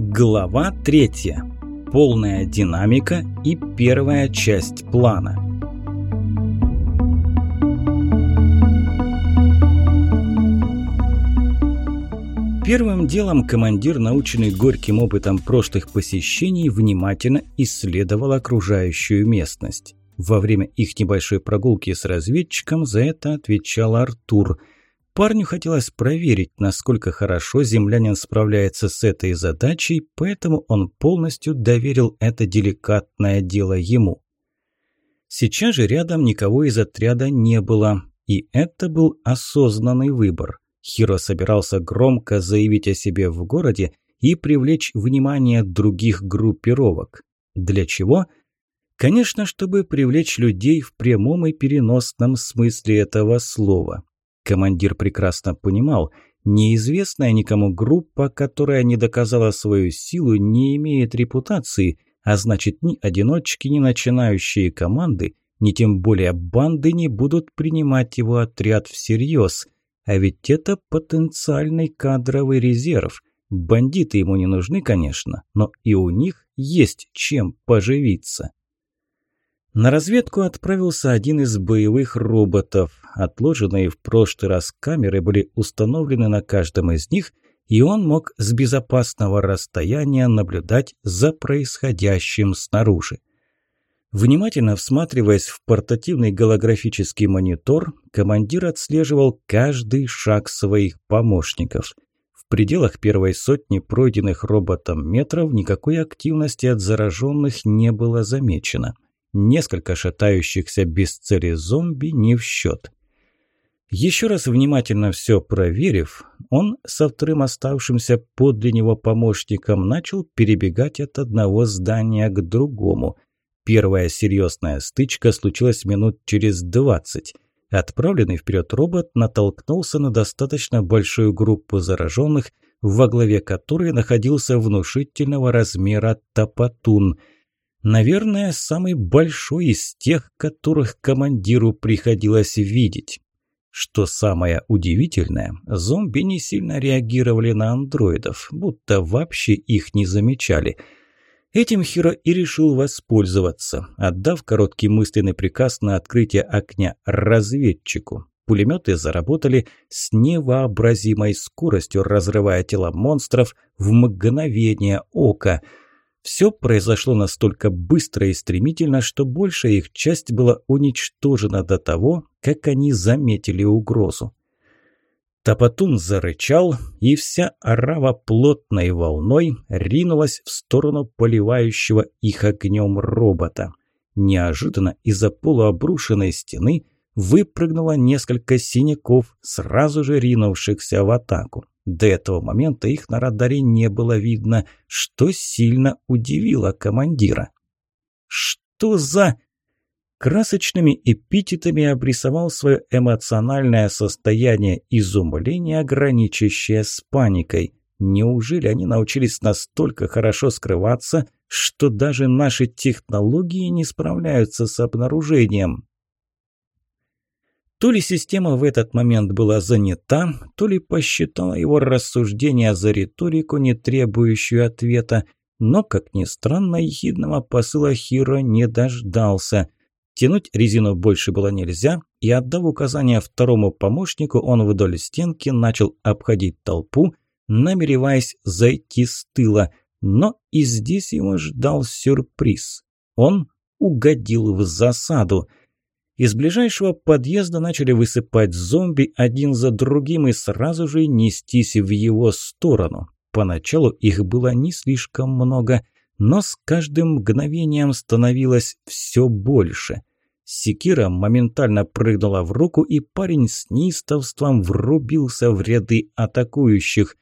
Глава третья. Полная динамика и первая часть плана. Первым делом командир, наученный горьким опытом прошлых посещений, внимательно исследовал окружающую местность. Во время их небольшой прогулки с разведчиком за это отвечал Артур. Парню хотелось проверить, насколько хорошо землянин справляется с этой задачей, поэтому он полностью доверил это деликатное дело ему. Сейчас же рядом никого из отряда не было, и это был осознанный выбор. Хиро собирался громко заявить о себе в городе и привлечь внимание других группировок. Для чего – Конечно, чтобы привлечь людей в прямом и переносном смысле этого слова. Командир прекрасно понимал, неизвестная никому группа, которая не доказала свою силу, не имеет репутации, а значит ни одиночки, ни начинающие команды, ни тем более банды не будут принимать его отряд всерьез. А ведь это потенциальный кадровый резерв. Бандиты ему не нужны, конечно, но и у них есть чем поживиться. На разведку отправился один из боевых роботов. Отложенные в прошлый раз камеры были установлены на каждом из них, и он мог с безопасного расстояния наблюдать за происходящим снаружи. Внимательно всматриваясь в портативный голографический монитор, командир отслеживал каждый шаг своих помощников. В пределах первой сотни пройденных роботом метров никакой активности от зараженных не было замечено – Несколько шатающихся без цели зомби не в счет. Еще раз внимательно все проверив, он со вторым оставшимся подле него помощником начал перебегать от одного здания к другому. Первая серьезная стычка случилась минут через двадцать. Отправленный вперед робот натолкнулся на достаточно большую группу зараженных, во главе которой находился внушительного размера Тапатун – Наверное, самый большой из тех, которых командиру приходилось видеть. Что самое удивительное, зомби не сильно реагировали на андроидов, будто вообще их не замечали. Этим Хиро и решил воспользоваться, отдав короткий мысленный приказ на открытие окня разведчику. Пулеметы заработали с невообразимой скоростью, разрывая тела монстров в мгновение ока – все произошло настолько быстро и стремительно, что большая их часть была уничтожена до того, как они заметили угрозу. Топотун зарычал, и вся орава плотной волной ринулась в сторону поливающего их огнем робота. Неожиданно из-за полуобрушенной стены выпрыгнуло несколько синяков, сразу же ринувшихся в атаку. До этого момента их на радаре не было видно, что сильно удивило командира. «Что за...» Красочными эпитетами обрисовал свое эмоциональное состояние изумления, граничащее с паникой. Неужели они научились настолько хорошо скрываться, что даже наши технологии не справляются с обнаружением? То ли система в этот момент была занята, то ли посчитала его рассуждения за риторику, не требующую ответа, но, как ни странно, ехидного посыла Хиро не дождался. Тянуть резину больше было нельзя, и, отдав указание второму помощнику, он вдоль стенки начал обходить толпу, намереваясь зайти с тыла. Но и здесь его ждал сюрприз. Он угодил в засаду – из ближайшего подъезда начали высыпать зомби один за другим и сразу же нестись в его сторону. Поначалу их было не слишком много, но с каждым мгновением становилось все больше. Секира моментально прыгнула в руку, и парень с неистовством врубился в ряды атакующих.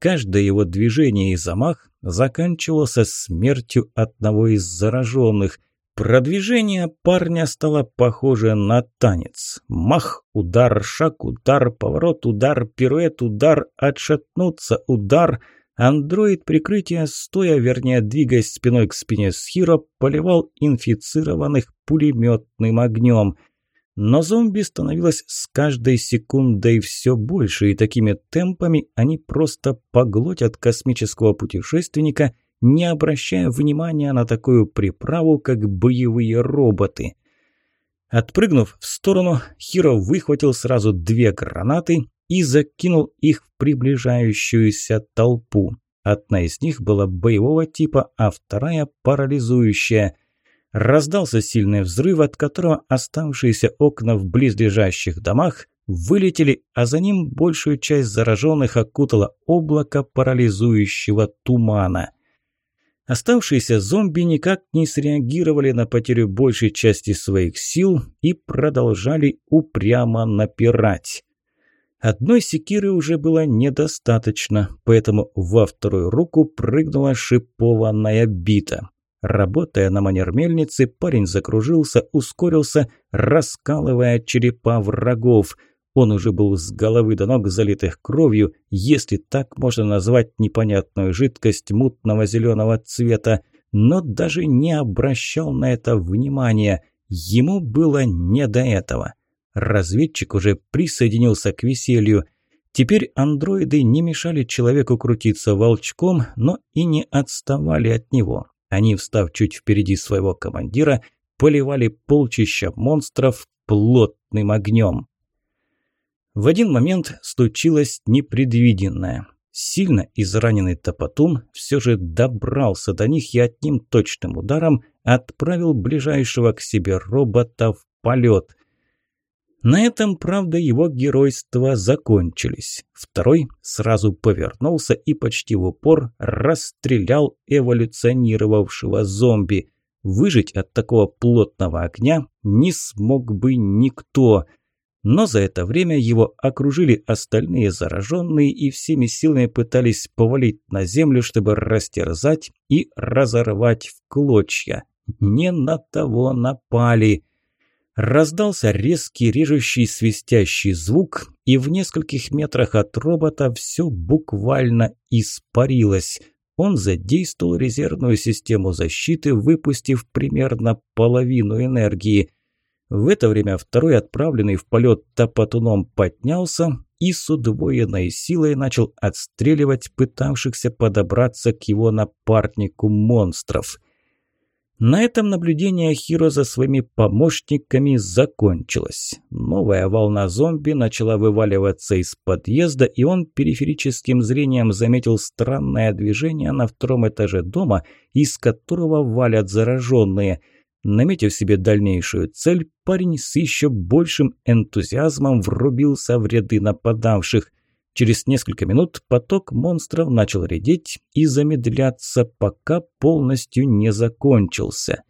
Каждое его движение и замах заканчивался смертью одного из зараженных – Продвижение парня стало похоже на танец. Мах, удар, шаг, удар, поворот, удар, пируэт, удар, отшатнуться, удар. Андроид прикрытия, стоя, вернее, двигаясь спиной к спине с Хиро, поливал инфицированных пулеметным огнем. Но зомби становилось с каждой секундой все больше, и такими темпами они просто поглотят космического путешественника, не обращая внимания на такую приправу, как боевые роботы. Отпрыгнув в сторону, Хиро выхватил сразу две гранаты и закинул их в приближающуюся толпу. Одна из них была боевого типа, а вторая – парализующая. Раздался сильный взрыв, от которого оставшиеся окна в близлежащих домах вылетели, а за ним большую часть зараженных окутало облако парализующего тумана. Оставшиеся зомби никак не среагировали на потерю большей части своих сил и продолжали упрямо напирать. Одной секиры уже было недостаточно, поэтому во вторую руку прыгнула шипованная бита. Работая на манер мельницы, парень закружился, ускорился, раскалывая черепа врагов. Он уже был с головы до ног залитых кровью, если так можно назвать непонятную жидкость мутного зеленого цвета, но даже не обращал на это внимания. Ему было не до этого. Разведчик уже присоединился к веселью. Теперь андроиды не мешали человеку крутиться волчком, но и не отставали от него. Они, встав чуть впереди своего командира, поливали полчища монстров плотным огнем. В один момент случилось непредвиденное. Сильно израненный Топотун все же добрался до них и одним точным ударом отправил ближайшего к себе робота в полет. На этом, правда, его геройства закончились. Второй сразу повернулся и почти в упор расстрелял эволюционировавшего зомби. Выжить от такого плотного огня не смог бы никто. Но за это время его окружили остальные зараженные и всеми силами пытались повалить на землю, чтобы растерзать и разорвать в клочья. Не на того напали. Раздался резкий, режущий, свистящий звук, и в нескольких метрах от робота все буквально испарилось. Он задействовал резервную систему защиты, выпустив примерно половину энергии. В это время второй, отправленный в полет топотуном, поднялся и с удвоенной силой начал отстреливать пытавшихся подобраться к его напарнику монстров – на этом наблюдение Хиро за своими помощниками закончилось. Новая волна зомби начала вываливаться из подъезда, и он периферическим зрением заметил странное движение на втором этаже дома, из которого валят зараженные. Наметив себе дальнейшую цель, парень с еще большим энтузиазмом врубился в ряды нападавших. Через несколько минут поток монстров начал редеть и замедляться, пока полностью не закончился.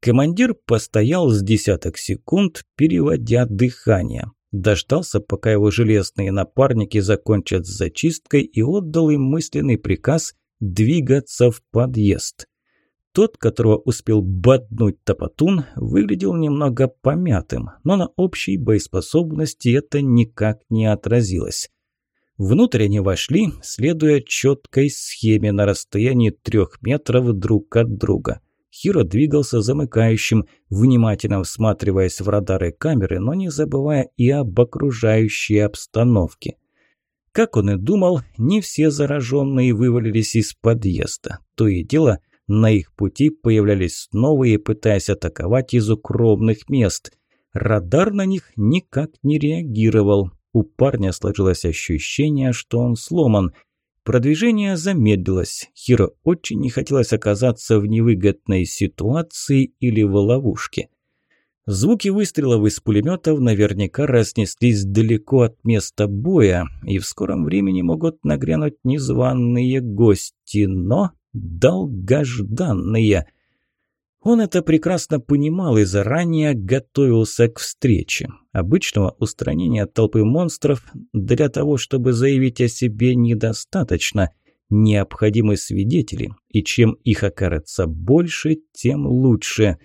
Командир постоял с десяток секунд, переводя дыхание. Дождался, пока его железные напарники закончат с зачисткой и отдал им мысленный приказ двигаться в подъезд. Тот, которого успел боднуть топотун, выглядел немного помятым, но на общей боеспособности это никак не отразилось. Внутрь они вошли, следуя четкой схеме на расстоянии трех метров друг от друга. Хиро двигался замыкающим, внимательно всматриваясь в радары камеры, но не забывая и об окружающей обстановке. Как он и думал, не все зараженные вывалились из подъезда. То и дело, на их пути появлялись новые, пытаясь атаковать из укромных мест. Радар на них никак не реагировал, у парня сложилось ощущение, что он сломан. Продвижение замедлилось. Хиро очень не хотелось оказаться в невыгодной ситуации или в ловушке. Звуки выстрелов из пулеметов наверняка разнеслись далеко от места боя, и в скором времени могут нагрянуть незваные гости, но долгожданные – он это прекрасно понимал и заранее готовился к встрече. Обычного устранения толпы монстров для того, чтобы заявить о себе, недостаточно. Необходимы свидетели, и чем их окажется больше, тем лучше.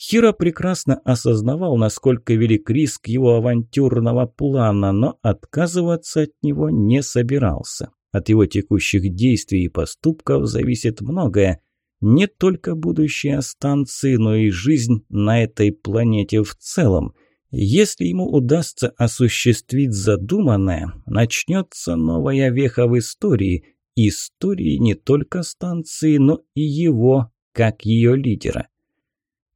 Хиро прекрасно осознавал, насколько велик риск его авантюрного плана, но отказываться от него не собирался. От его текущих действий и поступков зависит многое – не только будущее станции, но и жизнь на этой планете в целом. Если ему удастся осуществить задуманное, начнется новая веха в истории. Истории не только станции, но и его, как ее лидера.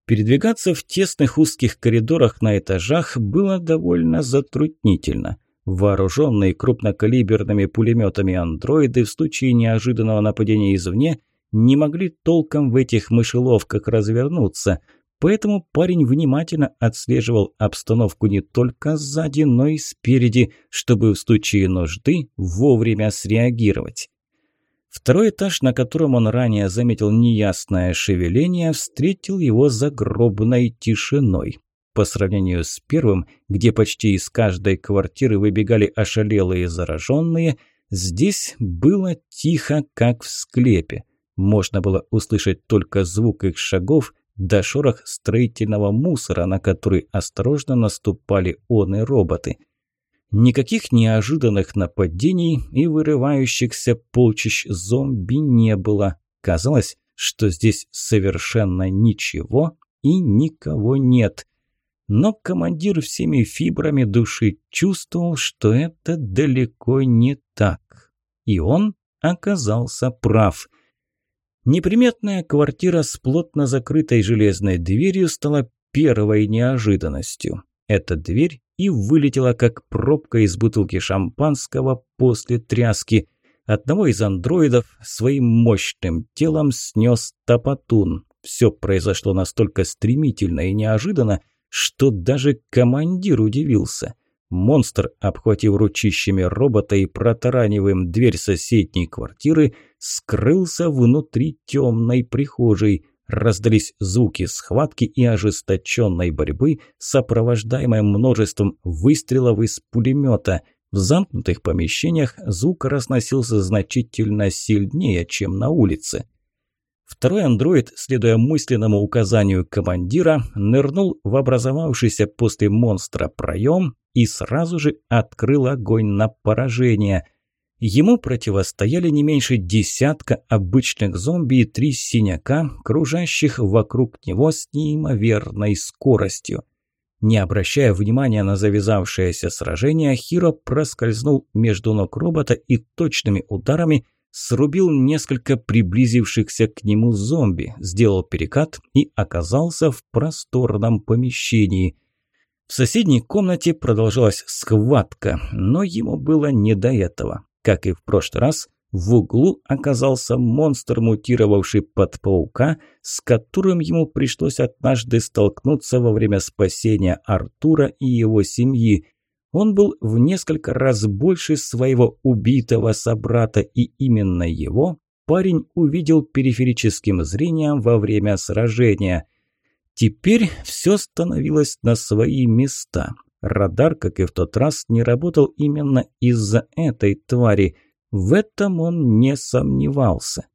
Передвигаться в тесных узких коридорах на этажах было довольно затруднительно. Вооруженные крупнокалиберными пулеметами андроиды в случае неожиданного нападения извне не могли толком в этих мышеловках развернуться – Поэтому парень внимательно отслеживал обстановку не только сзади, но и спереди, чтобы в случае нужды вовремя среагировать. Второй этаж, на котором он ранее заметил неясное шевеление, встретил его загробной тишиной. По сравнению с первым, где почти из каждой квартиры выбегали ошалелые зараженные, здесь было тихо, как в склепе. Можно было услышать только звук их шагов до шорох строительного мусора, на который осторожно наступали он и роботы. Никаких неожиданных нападений и вырывающихся полчищ зомби не было. Казалось, что здесь совершенно ничего и никого нет. Но командир всеми фибрами души чувствовал, что это далеко не так. И он оказался прав – Неприметная квартира с плотно закрытой железной дверью стала первой неожиданностью. Эта дверь и вылетела как пробка из бутылки шампанского после тряски. Одного из андроидов своим мощным телом снес Топотун. Все произошло настолько стремительно и неожиданно, что даже командир удивился. Монстр, обхватив ручищами робота и протараниваем дверь соседней квартиры, скрылся внутри темной прихожей. Раздались звуки схватки и ожесточенной борьбы, сопровождаемой множеством выстрелов из пулемета. В замкнутых помещениях звук разносился значительно сильнее, чем на улице. Второй андроид, следуя мысленному указанию командира, нырнул в образовавшийся после монстра проем и сразу же открыл огонь на поражение. Ему противостояли не меньше десятка обычных зомби и три синяка, кружащих вокруг него с неимоверной скоростью. Не обращая внимания на завязавшееся сражение, Хиро проскользнул между ног робота и точными ударами срубил несколько приблизившихся к нему зомби, сделал перекат и оказался в просторном помещении. В соседней комнате продолжалась схватка, но ему было не до этого. Как и в прошлый раз, в углу оказался монстр, мутировавший под паука, с которым ему пришлось однажды столкнуться во время спасения Артура и его семьи. Он был в несколько раз больше своего убитого собрата, и именно его парень увидел периферическим зрением во время сражения. Теперь все становилось на свои места. Радар, как и в тот раз, не работал именно из-за этой твари. В этом он не сомневался.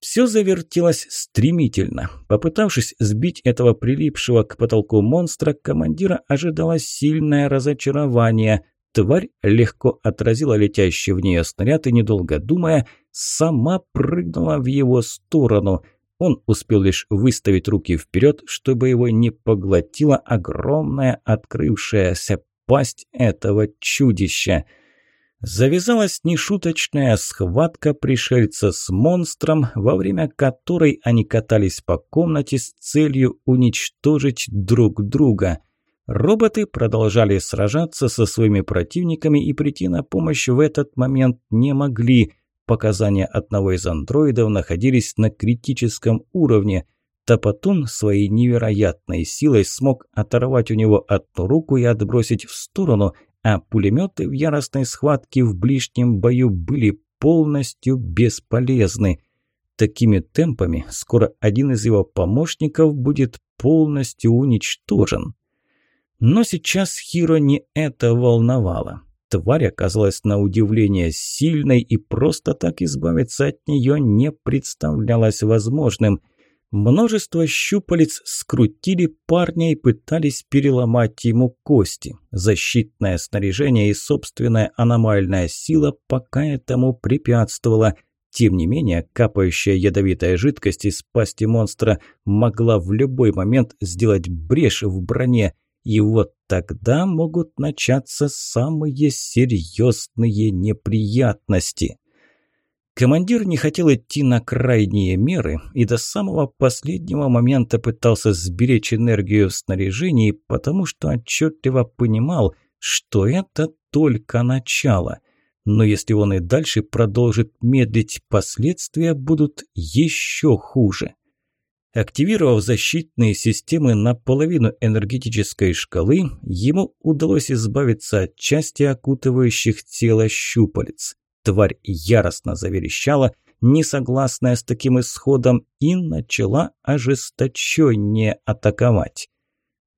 Все завертелось стремительно. Попытавшись сбить этого прилипшего к потолку монстра, командира ожидало сильное разочарование. Тварь легко отразила летящий в нее снаряд и, недолго думая, сама прыгнула в его сторону. Он успел лишь выставить руки вперед, чтобы его не поглотила огромная открывшаяся пасть этого чудища – Завязалась нешуточная схватка пришельца с монстром, во время которой они катались по комнате с целью уничтожить друг друга. Роботы продолжали сражаться со своими противниками и прийти на помощь в этот момент не могли. Показания одного из андроидов находились на критическом уровне. Топотун своей невероятной силой смог оторвать у него одну руку и отбросить в сторону – а пулеметы в яростной схватке в ближнем бою были полностью бесполезны. Такими темпами скоро один из его помощников будет полностью уничтожен. Но сейчас Хиро не это волновало. Тварь оказалась на удивление сильной, и просто так избавиться от нее не представлялось возможным. Множество щупалец скрутили парня и пытались переломать ему кости. Защитное снаряжение и собственная аномальная сила пока этому препятствовала. Тем не менее, капающая ядовитая жидкость из пасти монстра могла в любой момент сделать брешь в броне. И вот тогда могут начаться самые серьезные неприятности. Командир не хотел идти на крайние меры и до самого последнего момента пытался сберечь энергию в снаряжении, потому что отчетливо понимал, что это только начало. Но если он и дальше продолжит медлить, последствия будут еще хуже. Активировав защитные системы на половину энергетической шкалы, ему удалось избавиться от части окутывающих тело щупалец. Тварь яростно заверещала, несогласная с таким исходом, и начала ожесточеннее атаковать.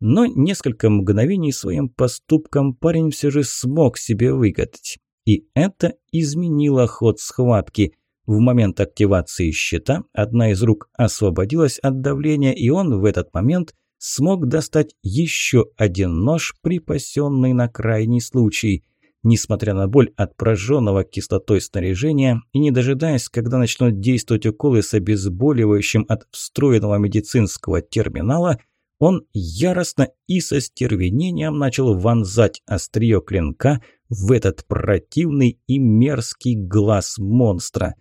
Но несколько мгновений своим поступком парень все же смог себе выгадать. И это изменило ход схватки. В момент активации щита одна из рук освободилась от давления, и он в этот момент смог достать еще один нож, припасенный на крайний случай. Несмотря на боль от прожженного кислотой снаряжения и не дожидаясь, когда начнут действовать уколы с обезболивающим от встроенного медицинского терминала, он яростно и со стервенением начал вонзать острие клинка в этот противный и мерзкий глаз монстра.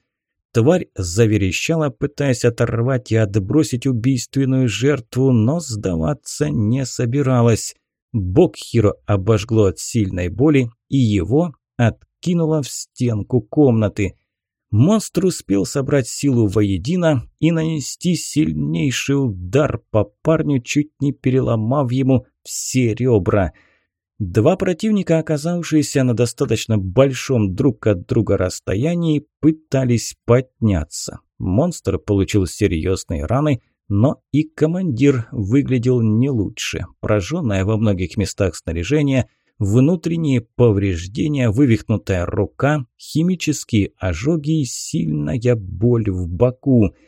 Тварь заверещала, пытаясь оторвать и отбросить убийственную жертву, но сдаваться не собиралась. Бок Хиро обожгло от сильной боли, и его откинуло в стенку комнаты. Монстр успел собрать силу воедино и нанести сильнейший удар по парню, чуть не переломав ему все ребра – Два противника, оказавшиеся на достаточно большом друг от друга расстоянии, пытались подняться. Монстр получил серьезные раны, но и командир выглядел не лучше. Прожженное во многих местах снаряжение, внутренние повреждения, вывихнутая рука, химические ожоги и сильная боль в боку –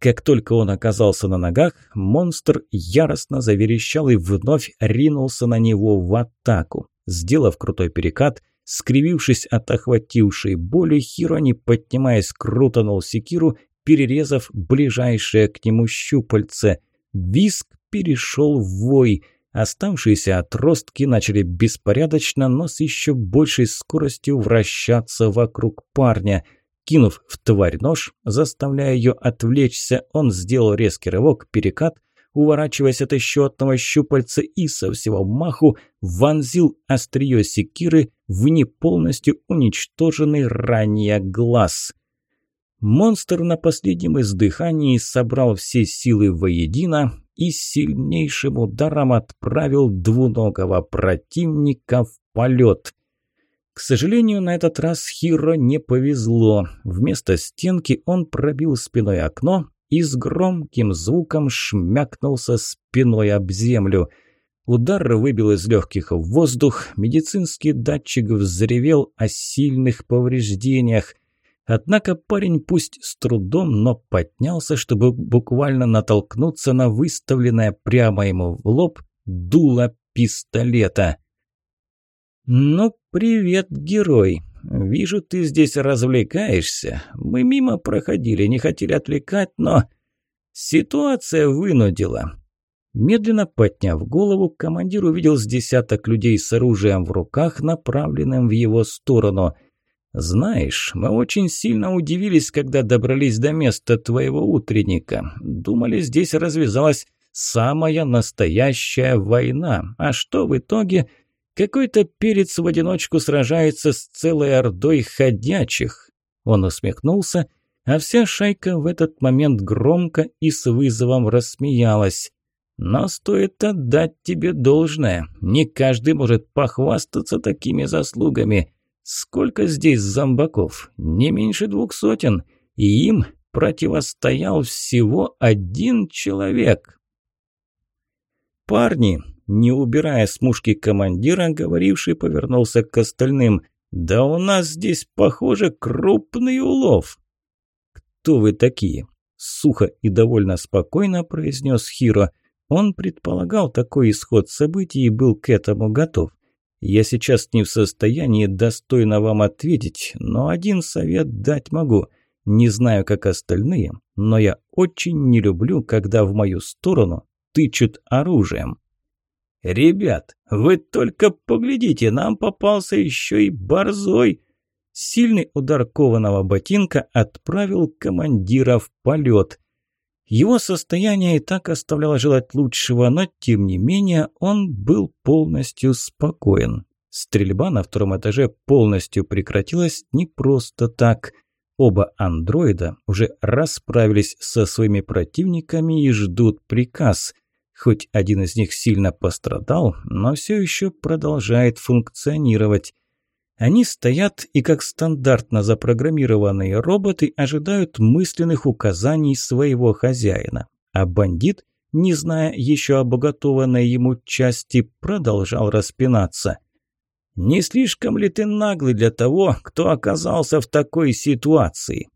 как только он оказался на ногах, монстр яростно заверещал и вновь ринулся на него в атаку. Сделав крутой перекат, скривившись от охватившей боли, Хиро, не поднимаясь, крутанул секиру, перерезав ближайшее к нему щупальце. Виск перешел в вой. Оставшиеся отростки начали беспорядочно, но с еще большей скоростью вращаться вокруг парня – Кинув в тварь нож, заставляя ее отвлечься, он сделал резкий рывок, перекат, уворачиваясь от еще одного щупальца и со всего маху вонзил острие секиры в не полностью уничтоженный ранее глаз. Монстр на последнем издыхании собрал все силы воедино и сильнейшим ударом отправил двуногого противника в полет – к сожалению, на этот раз Хиро не повезло. Вместо стенки он пробил спиной окно и с громким звуком шмякнулся спиной об землю. Удар выбил из легких воздух, медицинский датчик взревел о сильных повреждениях. Однако парень пусть с трудом, но поднялся, чтобы буквально натолкнуться на выставленное прямо ему в лоб дуло пистолета. «Ну, привет, герой. Вижу, ты здесь развлекаешься. Мы мимо проходили, не хотели отвлекать, но ситуация вынудила». Медленно подняв голову, командир увидел с десяток людей с оружием в руках, направленным в его сторону. «Знаешь, мы очень сильно удивились, когда добрались до места твоего утренника. Думали, здесь развязалась самая настоящая война. А что в итоге?» Какой-то перец в одиночку сражается с целой ордой ходячих. Он усмехнулся, а вся шайка в этот момент громко и с вызовом рассмеялась. Но стоит отдать тебе должное. Не каждый может похвастаться такими заслугами. Сколько здесь зомбаков? Не меньше двух сотен. И им противостоял всего один человек. «Парни, не убирая с мушки командира, говоривший повернулся к остальным. «Да у нас здесь, похоже, крупный улов!» «Кто вы такие?» – сухо и довольно спокойно произнес Хиро. Он предполагал такой исход событий и был к этому готов. «Я сейчас не в состоянии достойно вам ответить, но один совет дать могу. Не знаю, как остальные, но я очень не люблю, когда в мою сторону тычут оружием». «Ребят, вы только поглядите, нам попался еще и борзой!» Сильный удар кованого ботинка отправил командира в полет. Его состояние и так оставляло желать лучшего, но тем не менее он был полностью спокоен. Стрельба на втором этаже полностью прекратилась не просто так. Оба андроида уже расправились со своими противниками и ждут приказ. Хоть один из них сильно пострадал, но все еще продолжает функционировать. Они стоят и, как стандартно запрограммированные роботы, ожидают мысленных указаний своего хозяина. А бандит, не зная еще об уготованной ему части, продолжал распинаться. «Не слишком ли ты наглый для того, кто оказался в такой ситуации?»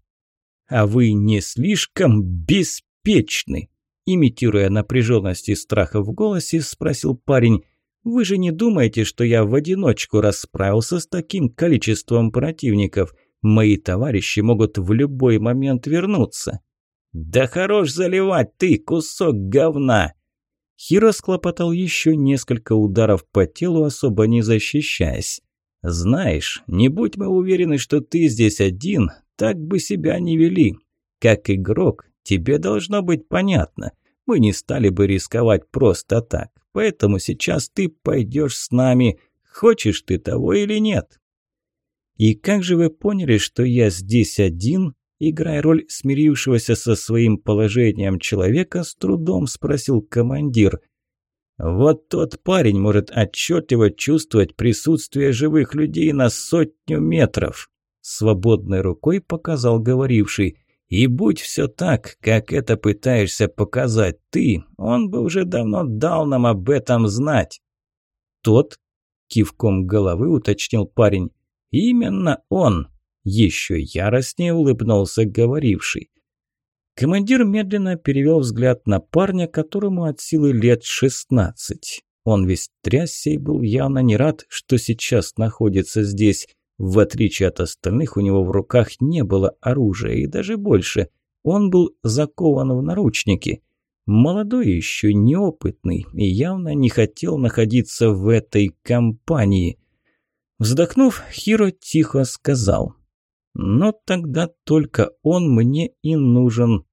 «А вы не слишком беспечны?» Имитируя напряженность и страха в голосе, спросил парень – вы же не думаете, что я в одиночку расправился с таким количеством противников? Мои товарищи могут в любой момент вернуться». «Да хорош заливать ты, кусок говна!» Хиро склопотал еще несколько ударов по телу, особо не защищаясь. «Знаешь, не будь мы уверены, что ты здесь один, так бы себя не вели. Как игрок, тебе должно быть понятно. Мы не стали бы рисковать просто так. Поэтому сейчас ты пойдешь с нами, хочешь ты того или нет. И как же вы поняли, что я здесь один? Играя роль смирившегося со своим положением человека, с трудом спросил командир. Вот тот парень может отчетливо чувствовать присутствие живых людей на сотню метров. Свободной рукой показал говоривший. И будь все так, как это пытаешься показать ты, он бы уже давно дал нам об этом знать. Тот, кивком головы уточнил парень, именно он. Еще яростнее улыбнулся говоривший. Командир медленно перевел взгляд на парня, которому от силы лет шестнадцать. Он весь трясся и был явно не рад, что сейчас находится здесь. В отличие от остальных, у него в руках не было оружия, и даже больше. Он был закован в наручники. Молодой еще, неопытный, и явно не хотел находиться в этой компании. Вздохнув, Хиро тихо сказал. «Но тогда только он мне и нужен».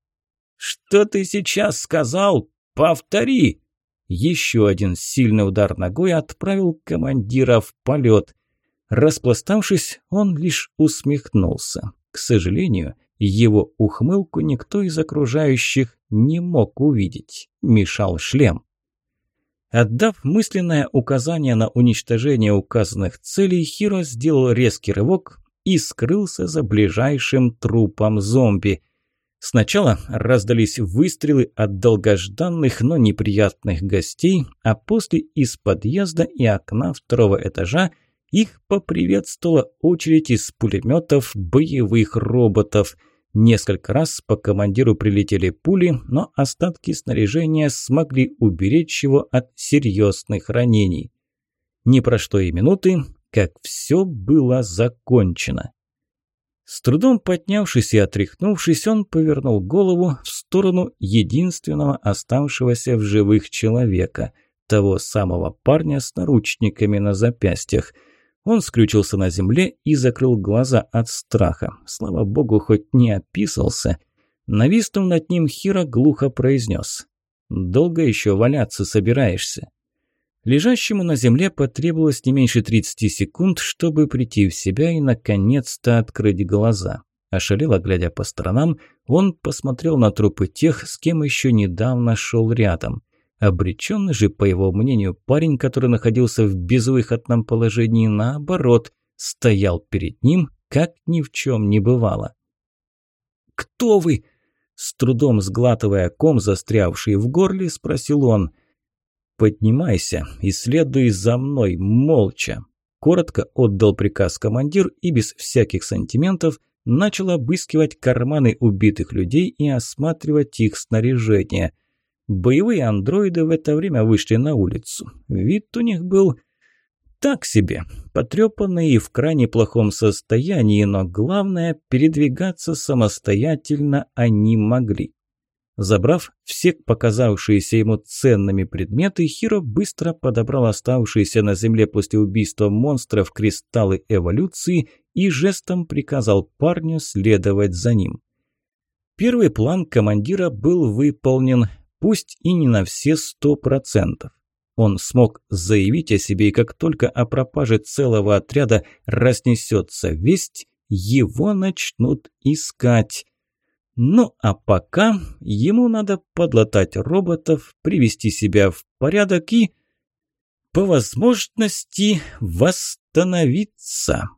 «Что ты сейчас сказал? Повтори!» Еще один сильный удар ногой отправил командира в полет – Распластавшись, он лишь усмехнулся. К сожалению, его ухмылку никто из окружающих не мог увидеть. Мешал шлем. Отдав мысленное указание на уничтожение указанных целей, Хиро сделал резкий рывок и скрылся за ближайшим трупом зомби. Сначала раздались выстрелы от долгожданных, но неприятных гостей, а после из подъезда и окна второго этажа – их поприветствовала очередь из пулеметов боевых роботов. Несколько раз по командиру прилетели пули, но остатки снаряжения смогли уберечь его от серьезных ранений. Не прошло и минуты, как все было закончено. С трудом поднявшись и отряхнувшись, он повернул голову в сторону единственного оставшегося в живых человека, того самого парня с наручниками на запястьях – он скрючился на земле и закрыл глаза от страха. Слава богу, хоть не описался. Нависнув над ним, Хира глухо произнес. «Долго еще валяться собираешься?» Лежащему на земле потребовалось не меньше 30 секунд, чтобы прийти в себя и, наконец-то, открыть глаза. Ошалело, глядя по сторонам, он посмотрел на трупы тех, с кем еще недавно шел рядом – Обреченный же, по его мнению, парень, который находился в безвыходном положении, наоборот, стоял перед ним, как ни в чем не бывало. «Кто вы?» С трудом сглатывая ком, застрявший в горле, спросил он. «Поднимайся и следуй за мной, молча!» Коротко отдал приказ командир и без всяких сантиментов начал обыскивать карманы убитых людей и осматривать их снаряжение – Боевые андроиды в это время вышли на улицу. Вид у них был так себе, потрепанный и в крайне плохом состоянии, но главное, передвигаться самостоятельно они могли. Забрав все показавшиеся ему ценными предметы, Хиро быстро подобрал оставшиеся на земле после убийства монстров кристаллы эволюции и жестом приказал парню следовать за ним. Первый план командира был выполнен, пусть и не на все сто процентов. Он смог заявить о себе, и как только о пропаже целого отряда разнесется весть, его начнут искать. Ну а пока ему надо подлатать роботов, привести себя в порядок и, по возможности, восстановиться.